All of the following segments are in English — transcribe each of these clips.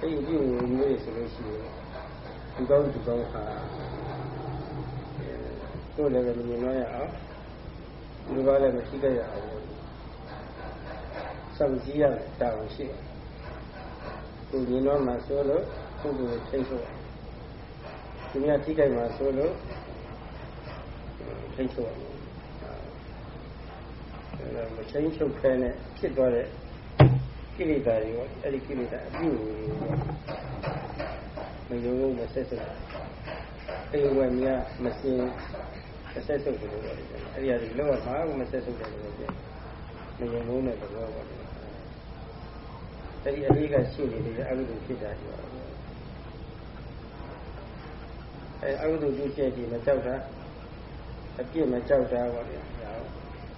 အဲ့ဒီပြုမျိုးဆိုလို့ရှိရင်ဒီကောင်းဒီကောင်းဟာတို့လည်းမမြင်တော့ရအောင်လူပါလည်းမရှိကြရအောင်စောင့်ကြည့်ရတာဝန်ရှိတယ်ကိုမြင်တော့မှဆိုလို့ပုဂ္ဂိုလ်ထိတ်ဆိုသူများထိကြိုက်မှဆိုလို့ထိတ်ဆိုအဲ့ဒါမချင်းချုပ်ခဲနဲ့ဖြစ်သွားတဲ့ ကိလေသာတွေရောအဲ့ဒီကိလေသာအပြုမယုံလို့မဆက်ဆက်အေဝယ်မြမစင်မဆက်ဆုပ်တယ်လို့ပြောတယ်အဲ့ဒီအရာလောကမှာမဆက်ဆုပ်တယ်လို့ပြောမယုံလို့တဲ့သဘောပေါ့အဲ့ဒီအလေးကရှိနေတယ်အကုသိုလ်ဖြစ်တာပြောအဲအကုသိုလ်ပြုချက်ဒီမကြောက်တာအပြစ်မကြောက်တာပေါ့လေ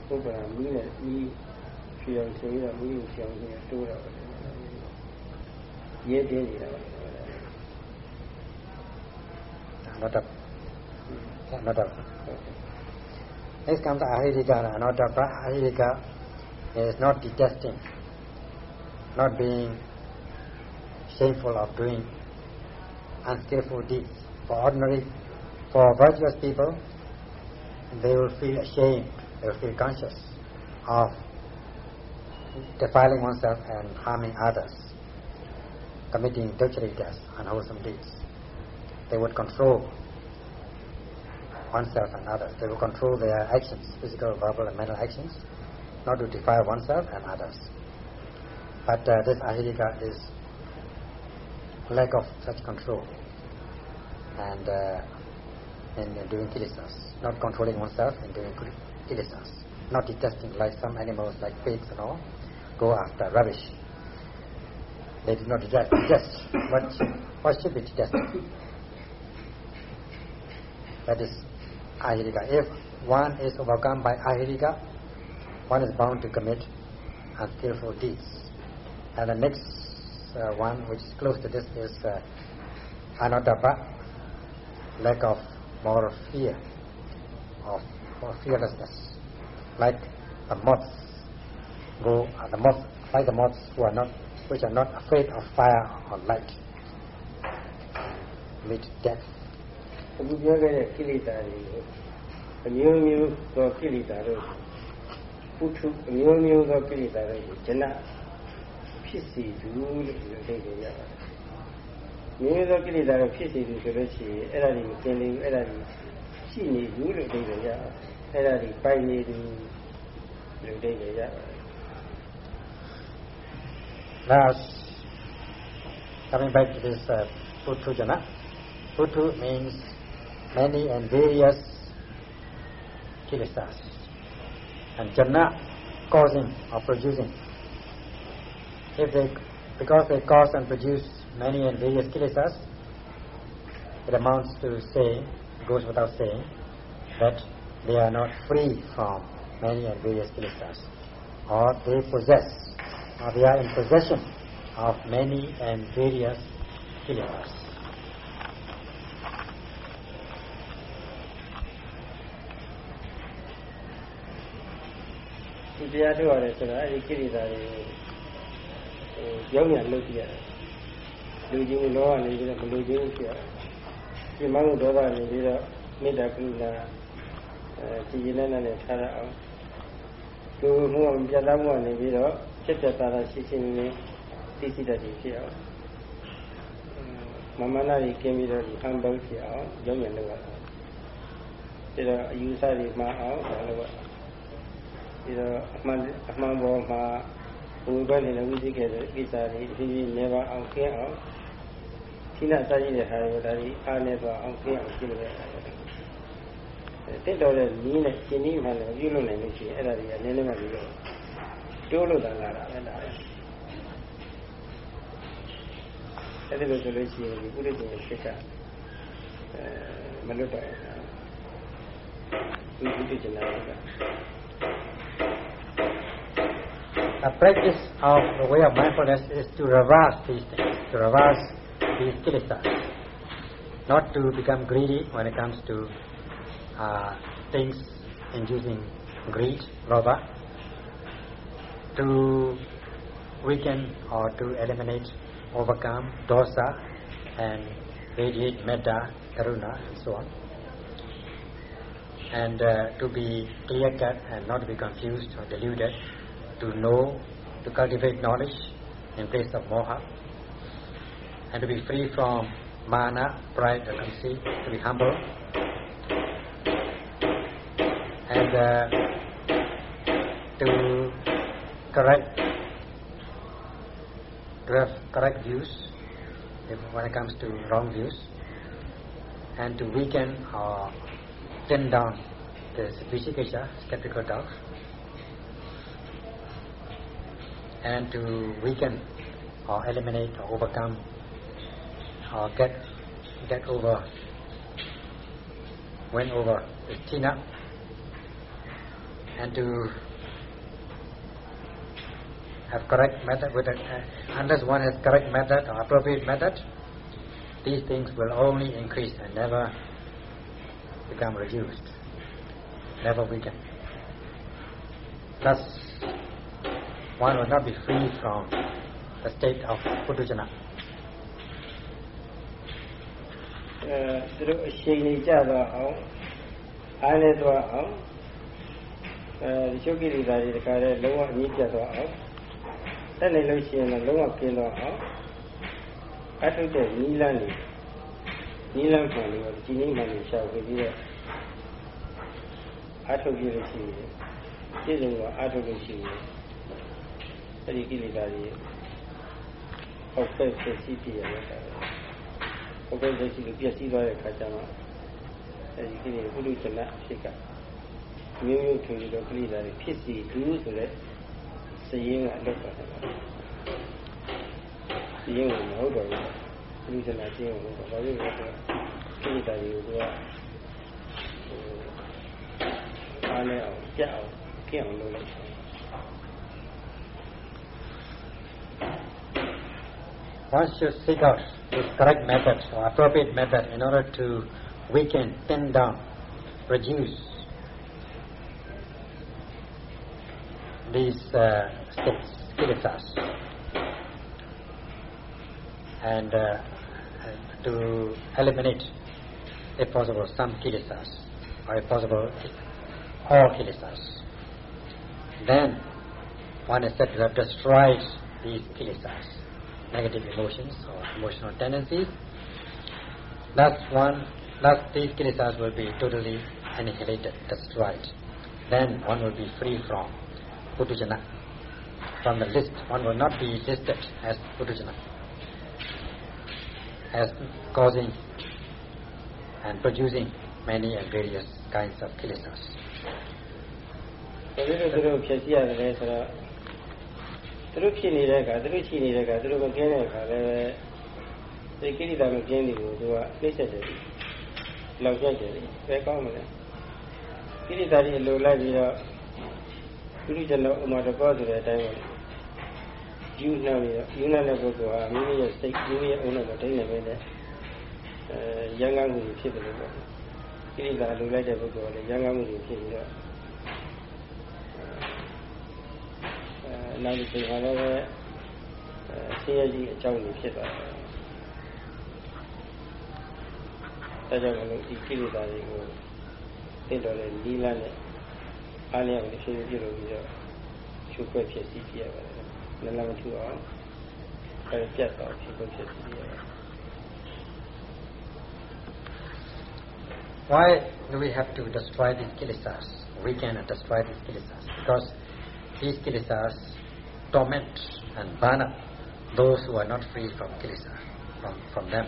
ပုဂ္ဂိုလ်ကမီးနဲ့မီး ဖြေအောင်ဆိုရမီးကိုဖြေအောင်ဆိုရတိုးတာပဲရဲတင်းနေတာပါ not up not up next comes ahirika not up ahirika is not detesting not being shameful of doing unskillful deeds for ordinary for virtuous people they will feel ashamed they will feel conscious of defiling oneself and harming others, committing treachery deeds, unwholesome deeds. They would control oneself and others. They will control their actions, physical, verbal, and mental actions, not to defile oneself and others. But uh, this ahirika is lack of such control and uh, in, in doing kilesas, not controlling oneself and doing kilesas, not detesting like some animals like pigs and all, go after rubbish. They did not what, what should be detested. That is ahirika. If one is overcome by ahirika, one is bound to commit unskillful deeds. And the next uh, one, which is close to this, is uh, anottappa, lack of moral fear, of or fearlessness, like a moths go, uh, the moths, like the moths who are not, which are not afraid of fire or light, meet death. အခုပြောခဲ့တဲ့ကိလေသာတွေကိုအမျိုးမျိုးသောကိလေသာတို့ပုထုအမျိုးမျိုးသောကိလေသာတွေကိုဇနဖြစ်စီသူလို့ဒီလိုသိကြရပါတယ်။မျိုးသောကိလေသာတွေဖြစ်စီသူဆိုလို့ရှိရင်အဲ့ဒါတွေမกินသေးဘူးအဲ့ဒါတွေရှိနေဘူးလို့သိကြရပါတယ်။အဲ့ဒါတွေပိုင်နေသူလို့သိကြရ Thus, coming back to this uh, Putu means many and various kilesas. And Jana, causing or producing. If they, because they cause and produce many and various kilesas, it amounts to say, goes without saying, that they are not free from many and various kilesas, or they possess uh, we are in possession of many and various universe. This is the way to the Kiri that is young and look here. Losing law and losing here. The man who does that is either made a good now. ဒီနေ့နဲ့ထားရအောင်သူမှုပြတ်သားမှုနေပြီးတော့ ချက်ပြတ်သားသားရှိရှိနေနေသိသိတတ်ဖြစ်အောင်မမနာကြီးကျင်းပြီးတော့ဒီဟန်ဘုတ်ဖြစ်အောင်ကြောင်းရလုပ်ရအောင်ဒါတော့အယူဆတွေမှအောင်လုပ်ရအောင်ပြီးတော့အမှန်အမှန်ပေါ်မှာဘုရားနဲ့ဝိသိခဲ့တဲ့ကိစ္စတွေဒီဒီနေပါအောင်ကျင်းအောင်ခိနစာကြည့်တဲ့ဟာတွေဒါကြီးအားနေသွားအောင်ကျင်းအောင်ရှင်းလို့ရတယ်တက်တော်တဲ့နီးနဲ့ရှင်းပြီးမှလည်းပြုလုပ်နိုင်လို့ရှိရင်အဲ့ဒါတွေကနည်းနည်းမှပြီးတော့ တိုးလို့သာလာတာပဲဒါပဲအဲ့ဒီလိုဆိုလို့ရှိရင်ဒီပုရိသေရဲ့စိတ်ကအဲမလွတ်တော့ဘူးဒီပုရိသေနာက A practice of the way of mindfulness is to reverse these things, to reverse these kilesas, not to become greedy when it comes to uh, things inducing greed, lobha, to weaken or to eliminate overcome dosa and radiate metta, karuna, and so on. And uh, to be clear-cut and not be confused or deluded, to know, to cultivate knowledge in place of moha, and to be free from mana, pride, or conceit, to be humble, and uh, to correct, to have correct views when it comes to wrong views, and to weaken or thin down the vicikiccha, skeptical doubt, and to weaken or eliminate or overcome or get get over win over the tina and to have correct method with a, uh, unless one has correct method or appropriate method these things will only increase and never become reduced never weaken thus one will not be free from the state of puthujana အဲသူတို့အချိန်ကြီးကြတော့အောင်အားနဲ့တော့အောင်အဲဒီချုပ်ကိရိတာတွေတခါတည်းလုံးဝအမြင့်ပြတ်တော့အောင် တက်နေလို့ရှိရင်လည်းလုံးဝကျင်းတော့အောင်အထုတဲ့နီးလန်းနေနီးလန်းခံလို့ဒီနေ့မှလည်းရှောက်ပြီးတော့အထုပြလို့ရှိရင်ပြည့်စုံတော့အထုလို့ရှိရင်အဲဒီကိရိတာတွေဟောက်ဖက်ဖြစ်စီးပြရတာပုဂ္ဂိုလ်စိတ်ရှိလို့ပြည့်စည်သွားတဲ့ခါကျတော့အဲဒီကိလေပုလူဇနဖြစ်ကမျိုးမျိုးထွေပြီးတော့ကိလေသာတွေဖြစ်စီဒူးဆိုတဲ့စည် ရင်းကအလွတ်ပါတယ်စည်ရင်းကမဟုတ်တော့ဘူးပုလူဇနစည်ရင်းကမဟုတ်တော့ဘာလို့လဲဆိုတော့ကိလေသာတွေကိုသူကအားနဲ့အောင်ကြက်အောင်ကြက်အောင်လုပ်လိုက်တယ် One should seek out the correct method or appropriate method in order to weaken, thin down, reduce these uh, kilesas, and uh, to eliminate, if possible, some kilesas, or if possible, all kilesas. Then one is said to have destroyed these kilesas negative emotions or emotional tendencies. Thus one, thus these kilesas will be totally annihilated, destroyed. Then one will be free from Putujana. From the list, one will not be listed as Putujana, as causing and producing many and various kinds of kilesas. သူတို့ဖြစ်နေတဲ့အခါသူတို့ရှိနေတဲ့အခါသူတို့မကင်းတဲ့အခါလည်းပဲဒီကိရိတာမကင်းတယ်ကိုသူကနှိမ့်ဆက်တယ်လောက်ကျတယ်ပဲကောင်းမလဲကိရိတာတွေလိုလိုက်ပြီးတော့ ပုရိသနောဥမာတကောဆိုတဲ့အတိုင်းပဲယူနှံပြီးတော့ယူနှံတဲ့ပုဂ္ဂိုလ်ဟာမိမိရဲ့စိတ်မိမိရဲ့အုံနဲ့မတိတ်နေပဲနဲ့အဲရန်ကားမှုဖြစ်တယ်လို့ပေါ့ကိရိတာလိုလိုက်တဲ့ပုဂ္ဂိုလ်ကလည်းရန်ကားမှုဖြစ်ပြီးတော့နောက်ဒီချိန်မှာလည်းပဲဆင်းရဲကြီးအကြောင်းတွေဖြစ်သွားတယ်။ဒါကြောင့်မလို့ဒီကိလေသာတွေကိုသိတော်တဲ့နီးလန်းနဲ့ အားလျော်နေဖြစ်ဖြစ်လို့ပြီးတော့ချုပ်ွက်ဖြစ်စီပြရပါတယ်။လည်းလည်းမထူအောင်အဲပြတ်သွားဖြစ်ဖြစ်စီပြရပါတယ် Why do we have to destroy these kilesas? We can destroy these kilesas because these kilesas torment and burn up those who are not free from kilesa, from, from them.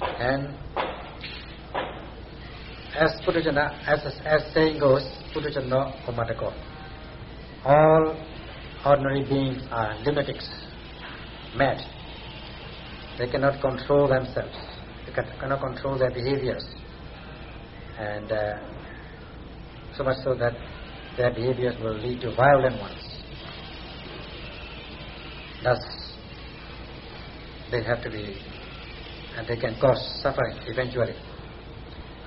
And as Putujana, as, as saying goes, Putujana all ordinary beings are lunatics, mad. They cannot control themselves. They cannot control their behaviors. And uh, so much so that their behaviors will lead to violent ones. Thus, they have to be, and they can cause suffering eventually.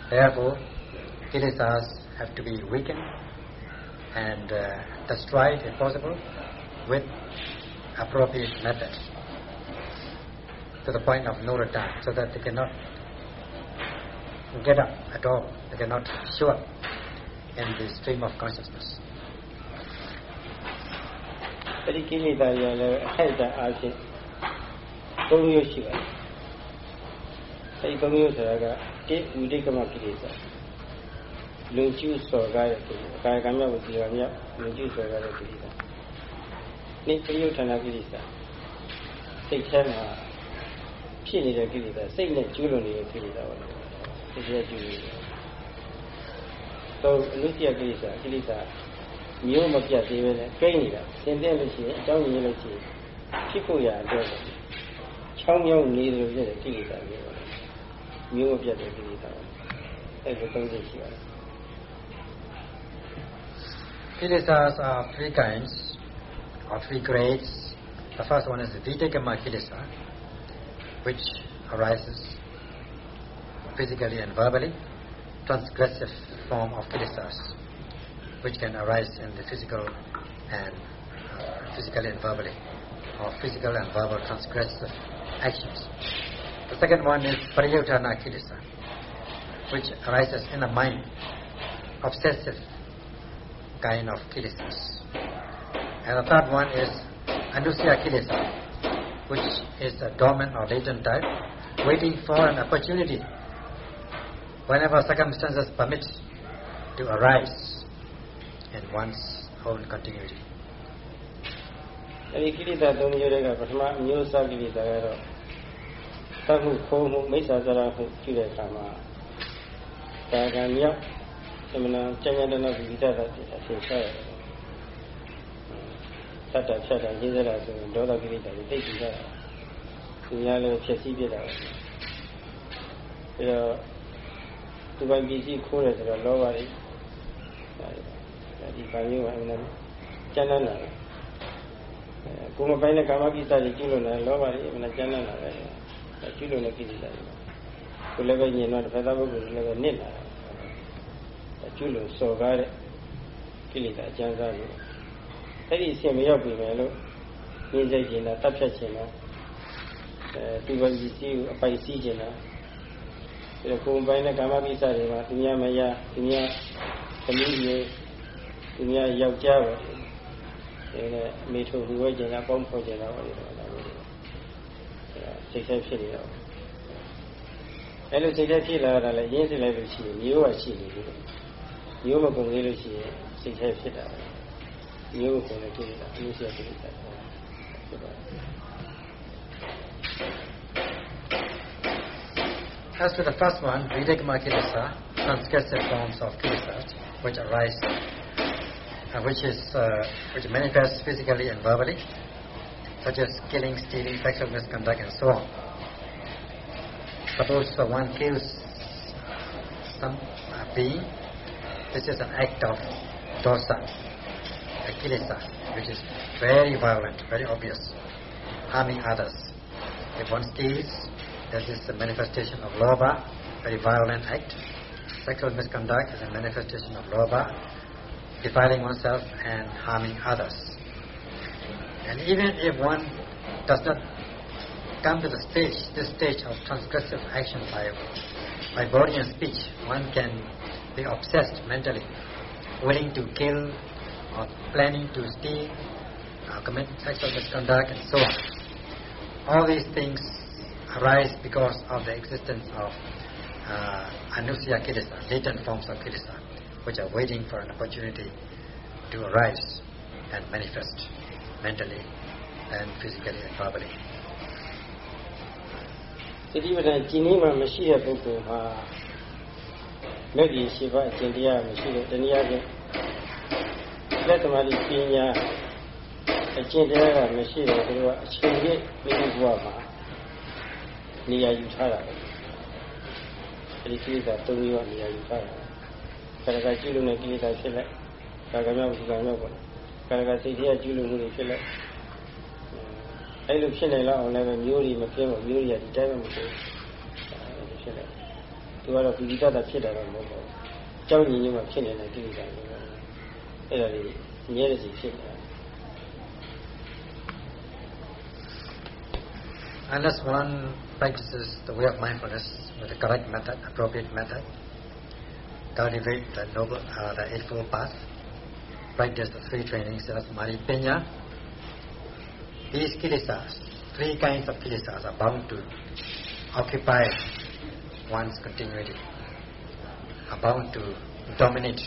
Therefore, kilesas have to be weakened and uh, destroyed if possible with appropriate method to the point of no return so that they cannot get up at all, they cannot show up in the stream of consciousness. အဲ့ဒီကိလေသာတွေလည်းအထိုက်တန်အားဖြင့်သုံးမျိုးရှိပါတယ်။ အဲဒီသုံးမျိုးဆိုတာကတိဝိတိကမကိလေသာလူကျူးစော်ကားတဲ့ကိလေသာကာယကံမြောက်ဒီကံမြောက်လူကျူးစော်ကားတဲ့ကိလေသာနိပရိယုဌာဏကိလေသာစိတ်ထဲမှာဖြစ်နေတဲ့ကိလေသာစိတ်နဲ့ကျူးလွန်နေတဲ့ကိလေသာပါစိတ်ရဲ့ကျူးလွန်နေတော့အနုတ္တကိလေသာကိလေသာမျိုးမပြတ်သေးပဲနဲ့ကိန်းနေတာသင်တဲ့လို့ရှိရင်အကြောင်းရင်းလို့ရှိရင်ဖြစ်ဖို့ရအတွက်ချောင်းမြောင်းနေတယ်လို့ဖြစ်တဲ့ကိလေသာမျိုးပါ မျိုးမပြတ်တဲ့ကိလေသာအဲ့လိုသုံးချက်ရှိရတယ် Kilesas are three kinds or three grades. The first one is the Vitikkama Kilesa, which arises physically and verbally, transgressive form of Kilesas, which can arise in the physical and uh, physically and verbally, or physical and verbal transgressive actions. The second one is Pariyutthana Kilesa, which arises in the mind, obsessive kind of Kilesas. And the third one is Anusaya Kilesa, which is a dormant or latent type, waiting for an opportunity whenever circumstances permit to arise in one's own continuity. သတ်မှုခိုးမှုမိစ္ဆာစရာမှုပြုတဲ့အခါမှာဒါကံမြောက်သမဏကျញ្ញတနာဝိသတာဖြစ်အထင်ရှားရတယ်။သတ္တဖြတ်တာရင်းစရာဆိုရင်ဒေါသကိလေသာတွေတိတ်ပြီးကြတာ။သူများလည်းဖြစ်စည်းပြတာပဲ။အဲတော့သူပိုင်ပစ္စည်းခိုးတယ်ဆိုတော့လောဘတွေဒီကာမျိုးကအမှန်ကျမ်းမ်းလာတယ်ကိုမပိုင်းတဲ့ကာမကိစ္စတွေကျุလို့လည်းလောဘတွေအမှန်ကျမ်းမ်းလာတယ် ကျุလို့လည်းကိစ္စတွေကိုလည်းပဲညင်တော့တစ်ဖက်သားပုဂ္ဂိုလ်လည်းပဲနစ်လာတယ်ကျุလို့စော်ကားတဲ့ကိလေသာအကျဉ်းစားတွေအဲ့ဒီအဆင့်မရောက်ပြီမယ်လို့ညင်စိတ်ကျင်တာတတ်ဖြတ်ခြင်းတာအဲသူပဲကြီးစီးကိုအပိုက်စီးခြင်းတာဒါကိုယ်ပိုင်တဲ့ကာမကိစ္စတွေမှာသူများမရသူများသမီးတွေသူများယောက်ျားပဲဒီနဲ့မိထုလူဝဲကျင်တာပေါင်းဖော်ကျင်တာပါလေဒါပဲ As for the first one, Vitikkama Kilesa, transgressive forms of Kilesa, which arise, uh, which is uh, which manifests physically and verbally, such as killing, stealing, sexual misconduct, and so on. Suppose one kills some being, this is an act of dosa, a kilesa, which is very violent, very obvious, harming others. If one steals, that is a manifestation of loba, very violent act. Sexual misconduct is a manifestation of loba, defiling oneself and harming others. And even if one does not come to the stage, this stage of transgressive action by, by body and speech, one can be obsessed mentally, willing to kill or planning to steal, or commit sexual misconduct and so on. All these things arise because of the existence of uh, anusaya kilesa, latent forms of kilesa which are waiting for an opportunity to arise and manifest mentally and physically and verbally. သတိပဋ္ဌာန်ကျင့်နည်းမှမရှိတဲ့ပုဂ္ဂိုလ်မှာလက်ဒီရှိပါအကျင့်တရားမရှိတဲ့တနည်းအားဖြင့်လက်သမားပညာအကျင့်တရားကမရှိတဲ့သူကအချိန်ကြီးမိမိဘဝမှာနေရာယူထားတာပဲအဲဒီကိစ္စသုံးမျိုးကနေရာယူထားတာကာရကကျุလို့နဲ့ကိလေသာဖြစ်လိုက်ကာကမြောက်ဒီကမြောက်ပေါ့ ကာရကစိတ်တရားကျุလို့မှုတွေဖြစ်လိုက်အဲ့လိုဖြစ်နေလောက်အောင်လည်းမျိုးတွေမပြင်းဘူးမျိုးတွေကဒီတိုင်းမှမဖြစ်ဘူးဖြစ်လိုက်သူကတော့ပိဋိတတ်ဖြစ်တာတော့မဟုတ်ပါဘူးကြောက်ညီညွတ်မှဖြစ်နေတဲ့ကိလေသာတွေအဲ့ဒါလေးမြဲတဲ့စီဖြစ်နေတာ unless one practices the way of mindfulness with the correct method, appropriate method, cultivate the noble, uh, the eightfold path, practice the three trainings, Samadhi, Panya, these kilesas, three kinds of kilesas are bound to occupy one's continuity, are bound to dominate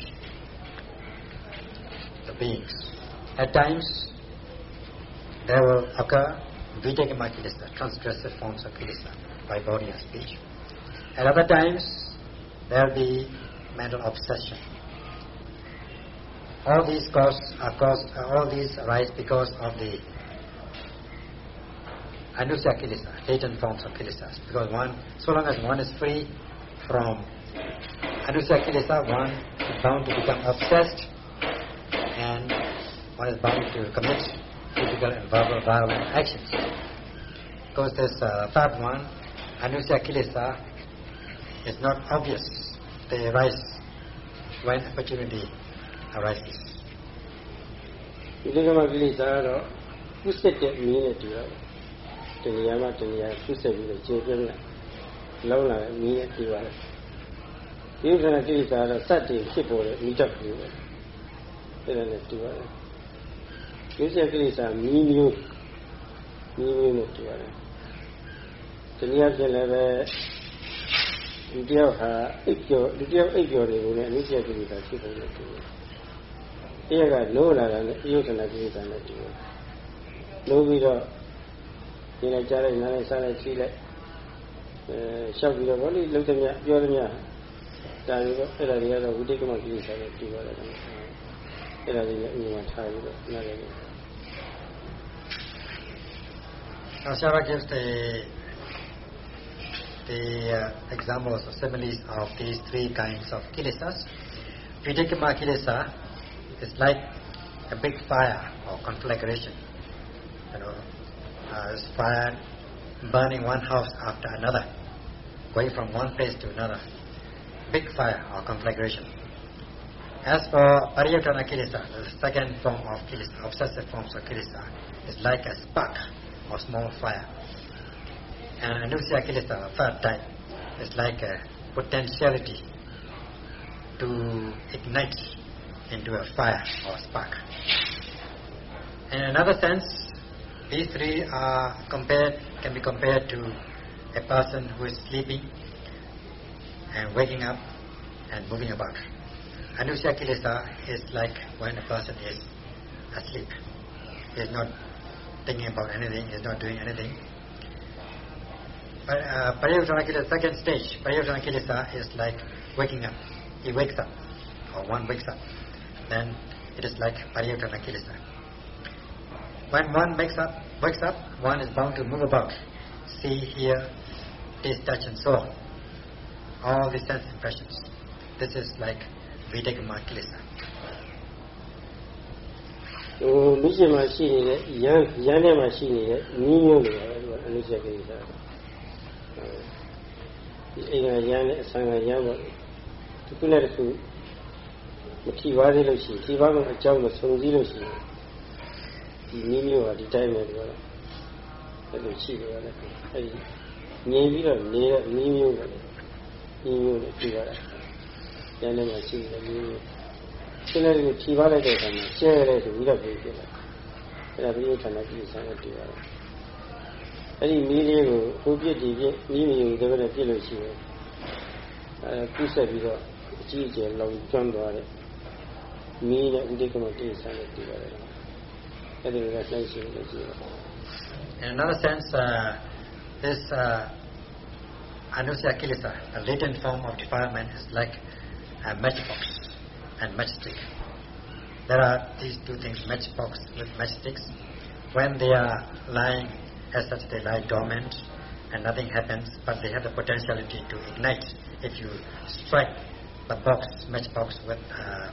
the beings. At times, there will occur Vitikkama kilesa, transgressive forms of kilesa, by body and speech. At other times, there will be mental obsession. All these cause are caused, all these arise because of the anusaya kilesa, latent forms of kilesas. Because one, so long as one is free from anusaya kilesa, one is bound to become obsessed and one is bound to commit physical and verbal violent actions. Because this uh, third one, anusaya kilesa, is not obvious. They arise when opportunity arises. ဒီလိုကမှကိလေသာကတော့ကုသတဲ့မင်းနဲ့တူတော့တဏှာမှတဏှာကုသပြီးတော့ကျေပြင်းလာလုံးလာတဲ့မင်းနဲ့တူပါတယ်ဒီဥစ္စာကိလေသာကတော့စက်တည်ဖြစ်ပေါ်တဲ့မိတ္တကူပဲအဲ့ဒါနဲ့တူပါတယ်ဒီဥစ္စာကိလေသာမီးမျိုးမီးမျိုးနဲ့တူပါတယ်တဏှာဖြစ်လည်းပဲဒီတယောက်ဟာအိပ်ကျော်ဒီတယောက်အိပ်ကျော်တွေကိုလည်းအနိစ္စကိလေသာဖြစ်ပေါ်နေတယ် တရက်ကလိုးလာတာနဲ့အိယုဒနာကိစ္စနဲ့တူတယ်လိုးပြီးတော့ဒီနဲ့ကြားလိုက်နားလိုက်စားလိုက်ရှိလိုက်အဲရှောက်ပြီးတော့ဘောလေးလုံးသမျှပြောသမျှဒါတွေတော့အဲ့ဒါတွေကတော့ဝိတိကမကိစ္စနဲ့တူပါတယ်အဲ့ဒါတွေလည်းအိယုမှာထားပြီးတော့နားလိုက် Ashara gives the the uh, examples or similes of these three kinds of kilesas. Vitikkama kilesa is like a big fire or conflagration. You know, uh, it's fire burning one house after another, going from one place to another. Big fire or conflagration. As for Pariyutthana kilesa, the second form of kilesa, obsessive forms of kilesa, is like a spark or small fire. And Anusaya the third type, is like a potentiality to ignite into a fire or spark. In another sense, these three are compared, can be compared to a person who is sleeping and waking up and moving about. Anusaya kilesa is like when a person is asleep. He is not thinking about anything, he is not doing anything. But uh, kilesa, second stage, Pariyutthana kilesa is like waking up. He wakes up, or one wakes up then it is like Pariyutthana Kilesa. When one wakes up, wakes up, one is bound to move about, see, hear, taste, touch and so on. All the sense impressions. This is like Vitikkama Kilesa. ဟိုမိရှင်မှာရှိနေတဲ့ရန်ရန်ထဲမှာရှိနေတဲ့နီးမျိုးတွေကအနိစ္စကိစ္စဒီအိမ်ကရန်နဲ့အဆံကရန်ပေါ့ဒီခုနဲ့တစ်ခု ထီပါသေးလို့ရှိရင်ထီပါကုန်အကြောင်းမဆုံးစည်းလို့ရှိရင်ဒီနီးမျိုးကဒီတိုင်းပဲပြောတာအဲ့လိုရှိတယ်လေအဲ့ဒီငြိမ်ပြီးတော့နေတဲ့နီးမျိုးပဲနီးမျိုးနဲ့ပြပါတာရန်ထဲမှာရှိနေတဲ့နီးမျိုးရှင်းတဲ့ကိုဖြီးပါလိုက်တဲ့အခါမှာရှင်းရတဲ့ဆိုပြီးတော့ပြေးပြတယ်အဲ့ဒါပြီးဌာနပြည်ဆိုင်ရတူရတယ်အဲ့ဒီမီးလေးကိုဟိုပြစ်ဒီပြစ်မီးမီးကိုတကယ်ပြစ်လို့ရှိရင်အဲကုဆက်ပြီးတော့အကြီးအကျယ်လောင်ကျွမ်းသွားတဲ့ In another sense, uh, this uh, anusaya kilesa, uh, a latent form of defilement, is like a matchbox and matchstick. There are these two things, matchbox with matchsticks. When they are lying as such, they lie dormant and nothing happens, but they have the potentiality to ignite if you strike the box, matchbox with uh,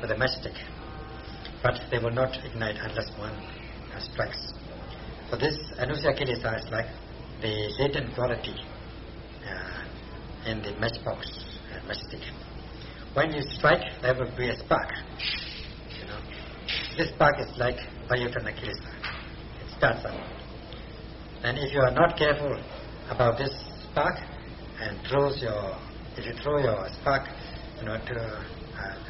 with a matchstick. But they will not ignite unless one uh, strikes. So this anusaya kilesa is like the latent quality uh, in the matchbox and matchstick. When you strike, there will be a spark. You know, this spark is like Vayutana kilesa. It starts up. then if you are not careful about this spark and throws your, if you throw your spark, you know, to uh,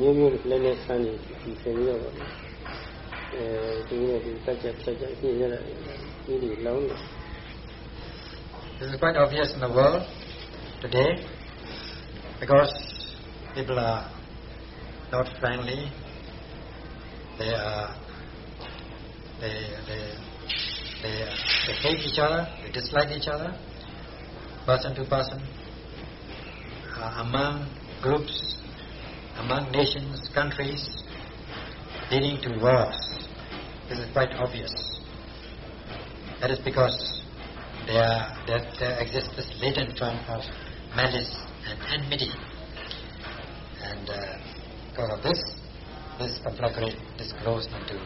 မျိုးမျိုးလည်းလည်းဆန်းနေဒီဆင်းပြီးတော့အဲဒီနဲ့ဒီတက်ချက်ချက်ချက်ပြည့်ရတာဒီဒီလုံးနေ This is quite obvious in the world today because people are not friendly. They are they they they, they hate each other. They dislike each other, person to person, uh, among groups, among nations, countries, leading to wars. This is quite obvious. That is because there, there, there exists this latent form of malice and enmity. And uh, because of this, this conflagrate, this grows into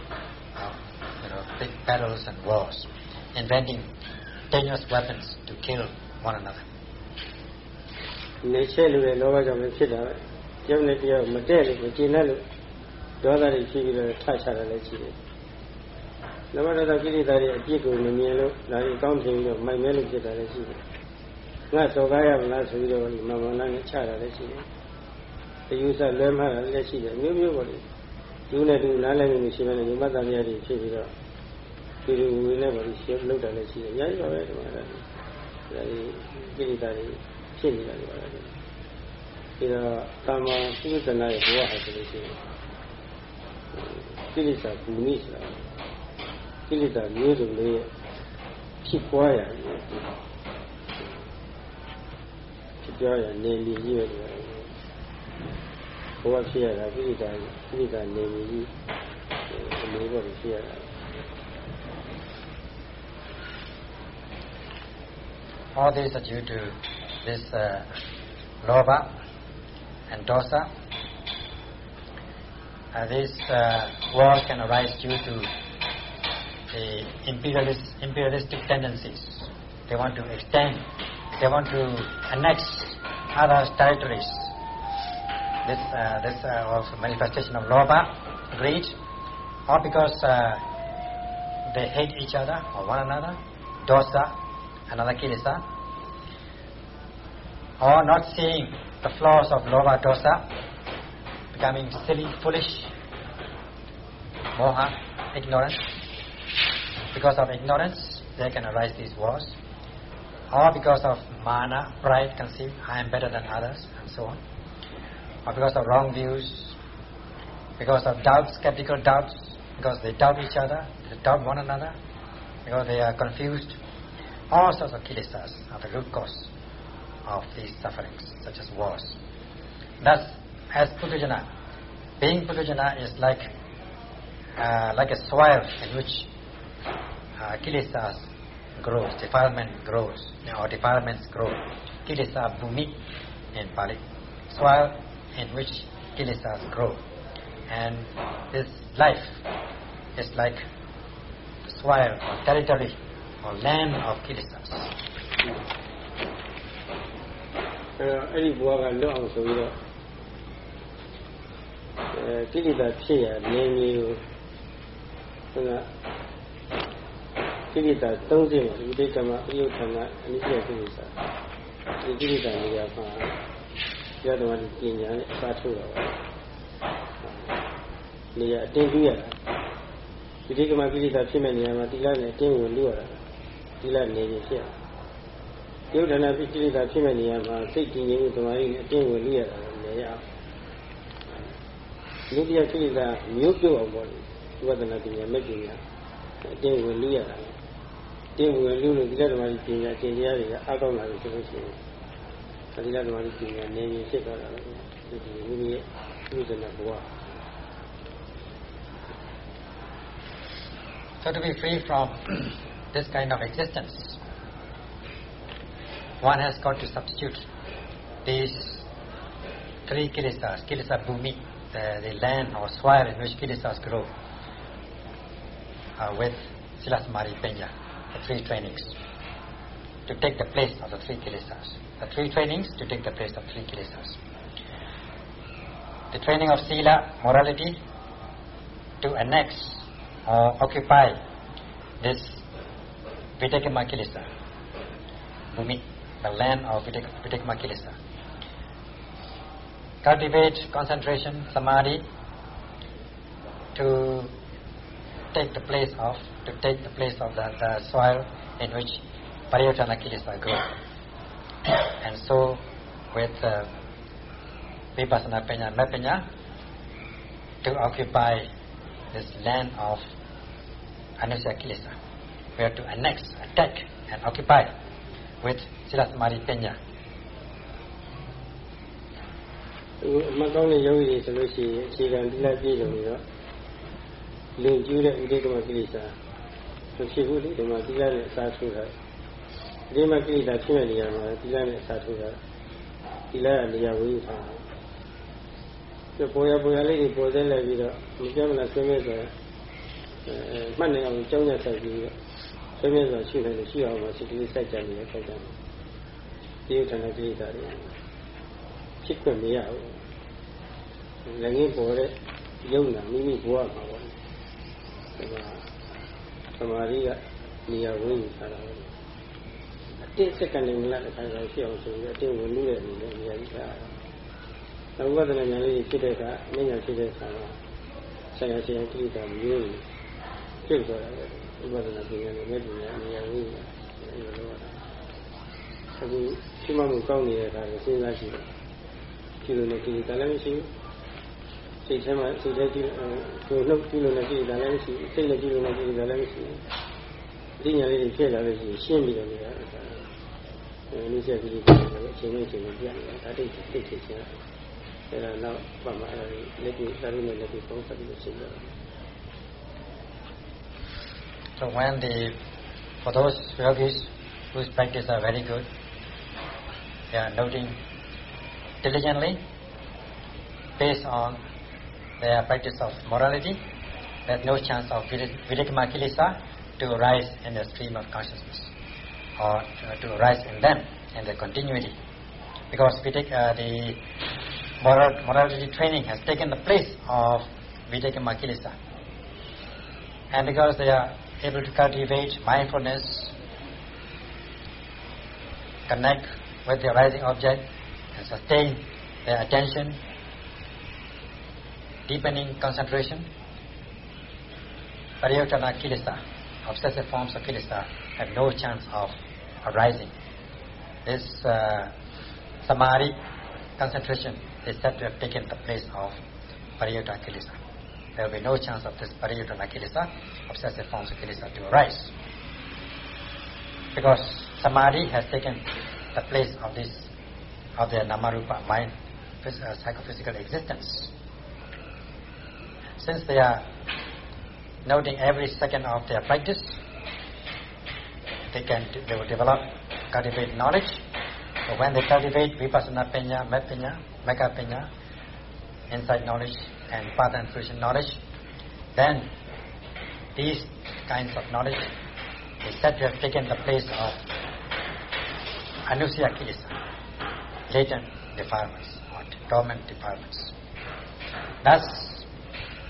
uh, you know, big battles and wars, inventing dangerous weapons to kill one another. နေချက်လို့လည်းလောဘကြောင့်ပဲဖြစ်တာပဲ။ ကျောင်းနဲ့တရားမတည့်လို့မကျင်တတ်လို့ဒေါသတွေဖြစ်ပြီးတော့ထချတာလည်းရှိတယ်။လောဘဒေါသကိလေသာတွေအပြစ်ကိုမမြင်လို့ဒါတွေကောင်းထင်ပြီးတော့မိုက်မဲလို့ဖြစ်တာလည်းရှိတယ်။ငါစော်ကားရမလားဆိုပြီးတော့မမနာနဲ့ချတာလည်းရှိတယ်။အယူဆလွဲမှားတာလည်းရှိတယ်။မျိုးမျိုးပေါ့လေ။ဒီနဲ့ဒီနားလည်မှုရှိမှလည်းယမတ္တမြတ်တွေဖြစ်ပြီးတော့ဒီလိုဝင်နေပါလို့ရှင်းလောက်တာလည်းရှိတယ်။ညာကြီးပါပဲဒီမှာလည်းဒါဒီကိလေသာတွေဖြစ်နေတာတွေပါလေ ဒီတော့တာမန်သုတနာရဲ့ဘဝဟာဆိုလို့ရှိရင်ကိလေသာဘူမိဆိုတာကိလေသာမျိုးစုံလေးရဲ့ဖြစ်ပွားရဖြစ်ပွားရနေလီကြီးရဲ့ဘဝဖြစ်ရတာကိလေသာကိလေသာနေလီကြီးအနေပေါ်ဖြစ်ရတာ All these are due to this uh, lobha and dosa. Uh, this uh, war can arise due to the imperialist, imperialistic tendencies. They want to extend, they want to annex other territories. This, uh, this uh, also manifestation of lobha, greed, or because uh, they hate each other or one another, dosa, another kilesa, or not seeing the flaws of lobha dosa, becoming silly, foolish, moha, ignorance. Because of ignorance, there can arise these wars. Or because of mana, pride, conceit, I am better than others, and so on. Or because of wrong views, because of doubts, skeptical doubts, because they doubt each other, they doubt one another, because they are confused. All sorts of kilesas are the root cause of these sufferings, such as wars. Thus, as Putujana, being Putujana is like uh, like a soil in which uh, kilesas grows, defilement grows, or defilements grow. Kilesa bhumi in Pali, soil in which kilesas grow. And this life is like soil or territory or land of kilesas. အဲတော့အဲ့ဒီဘဝကလွတ်အောင်ဆိုပြီးတော့အဲကိလေသာဖြစ်ရနေမျိုးဟိုကကိလေသာ၃စိတ်မှာဒီတိကမအယုဌာဏအနိစ္စကိလေသာဒီကိလေသာနေရာမှာရတော်မှာပညာနဲ့အစားထိုးတာပါနေရာအတင်းပြရတာဒီတိကမကိလေသာဖြစ်မဲ့နေရာမှာတိလနဲ့အတင်းဝင်လို့ရတာတိလနေနေဖြစ်ရ ယုတ်ဒနာပိဋိတာဖြစ်မဲ့နေရာမှာစိတ်တည်ငြိမ်မှုသမာဓိနဲ့အကျင့်ဝင်လို့ရတာလည်းရအောင်ယုတ်တရားပိဋိတာမျိုးပြုတ်အောင်ပေါ့လေဝိပဿနာပညာမဲ့ပညာအကျင့်ဝင်လို့ရတာအကျင့်ဝင်လို့လို့ဒီလက်ဓမ္မကြီးပညာအကျင့်တရားတွေကအားကောင်းလာပြီဆိုလို့ရှိရင်ဒီလက်ဓမ္မကြီးပညာနေရင်ဖြစ်သွားတာပဲဒီဒီမိမိရဲ့ဝိပဿနာဘဝ So to be free from this kind of existence, one has got to substitute these three kilesas, kilesa bhumi, the, the land or soil in which kilesas grow, uh, with silasamadhi penya, the three trainings, to take the place of the three kilesas. The three trainings to take the place of three kilesas. The training of sila, morality, to annex or occupy this Vitikkama kilesa, bhumi, the land of Vitikkama kilesa cultivate concentration, samadhi, to take the place of to take the place of the, the soil in which pariyutthana kilesa grow. and so, with uh, vipassana penya, mepenya, to occupy this land of anusaya kilesa, we have to annex, attack, and occupy with sila samadhi penya. အမှတ်ကောင်းတဲ့ယောဂီတွေဆိုလို့ရှိရင်အခြေခံတိလိုက်ပြည့်စုံပြီးတော့လင်ကျူးတဲ့ဥဒိကမကိလေသာမဖြစ်ဘူးလေဒီမှာတိလိုက်နဲ့အစားထိုးတာဒီမှာကိလေသာဖြစ်တဲ့နေရာမှာတိလိုက်နဲ့အစားထိုးတာတိလိုက်ကနေရာဝိထားတာပေါ်ရပေါ်ရလေးတွေပေါ်သေးလိုက်ပြီးတော့မကြမ်းမလားဆွေးမဲဆိုအဲမှတ်နေအောင်ကြောင်းရဆက်ပြီးတော့ ဆွေးမဲဆိုရှိတယ်ရှိအောင်ပါစိတ်ကလေးစိုက်ကြနေတယ်စိုက်ကြတယ်ဒီဥထာဏကိလေသာတွေဖြစ်ခွင့်မရဘူးလည်းငင်းပေါ်တဲ့ယုံနာမိမိဘဝမှာပေါ့ဒီမှာသမာဓိကနေရာဝင်းယူထားတာပဲအတိတ်စက္ကန့်နဲ့မလားတစ်ခါတော့ဖြစ်အောင်ဆိုပြီးအတိတ်ဝင်လို့တဲ့အနေနဲ့နေရာကြီးထားတာနောက်ဝဒနာညာလေးဖြစ်တဲ့အခါအမြညာဖြစ်တဲ့အခါမှာဆရာဆရာကိလေသာမျိုးတွေပြုတ်သွားတာပဲ ဥပဒနာပညာနဲ့မဲ့ပညာနေရာဝင်းယူတာအဲလိုလုပ်တာအခုရှိမှမကောင်းနေတဲ့အခါကိုစဉ်းစားကြည့်တယ်ကြည့်လို့လည်းကိလေသာလည်းမရှိဘူးစိတ်ထဲမှာစိတ်ထဲကြည့်ကိုနှုတ်ကြည့်လို့လည်းကိလေသာလည်းမရှိဘူးစိတ်နဲ့ကြည့်လို့လည်းကိလေသာလည်းမရှိဘူးဒီညာလေးတွေဖြစ်လာလို့ရှိရင်ရှင်းပြီးတော့နေတာအဲဒီဆက်ကိလေသာလည်းအချိန်နဲ့အချိန်နဲ့ပြနေတာဒါတိတ်တိတ်ချင်ချင်အဲဒါနောက်ပတ်မှာအဲဒီလက်တွေ့သာရုနဲ့လက်တွေ့ပုံစံပြီးရှင်းကြတယ် So when the, for those yogis whose practice are very good, they are noting diligently based on their practice of morality, there's no chance of vitikkama kilesa to arise in the stream of consciousness or to arise in them in the continuity. Because vidik, uh, the moral, morality training has taken the place of vitikkama kilesa. And because they are able to cultivate mindfulness, connect with the arising object, and sustain their attention, deepening concentration, pariyutthana kilesa, obsessive forms of kilesa, have no chance of arising. This uh, samadhi, concentration, is said to have taken the place of pariyutthana kilesa. There will be no chance of this pariyutthana kilesa, obsessive forms of kilesa, to arise. Because samadhi has taken the place of this, of the namarupa, mind, uh, psychophysical existence. Since they are noting every second of their practice, they can they will develop, cultivate knowledge. So when they cultivate vipassana penya, met penya, mekha penya, insight knowledge and path and fruition knowledge, then these kinds of knowledge is said to have taken the place of anusaya kilesa, latent defilements or dormant defilements. Thus,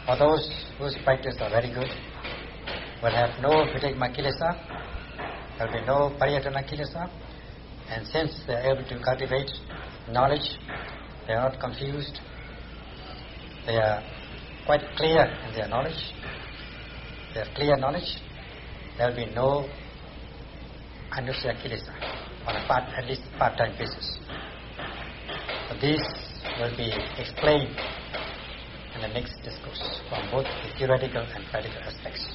for those whose practice are very good, will have no vitikkama kilesa, there will be no pariyutthana kilesa, and since they are able to cultivate knowledge, they are not confused, they are quite clear in their knowledge. They have clear knowledge. There will be no anusaya kilesa on a part, at least part-time basis. So this will be explained in the next discourse from both the theoretical and practical aspects.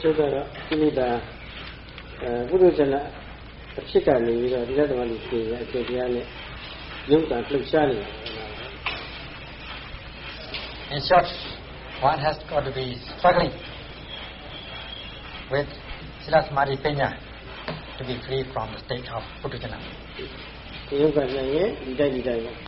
ကျုပ်ကတော့ဒီလိုဒါအဲဘုရားကျန်အဖြစ်ကနေပြီးတော့ဒီလက်သမားလူတွေရဲ့အကျိုးတရားနဲ့ရုပ်တံလှုပ်ရှားနေတာ in short, one has got to be struggling with Silasamadhi Maripena to be free from the state of Puthujjana. ဒီဥပ္ပဒေရဲ့ဒီတိုင်းဒီတိုင်း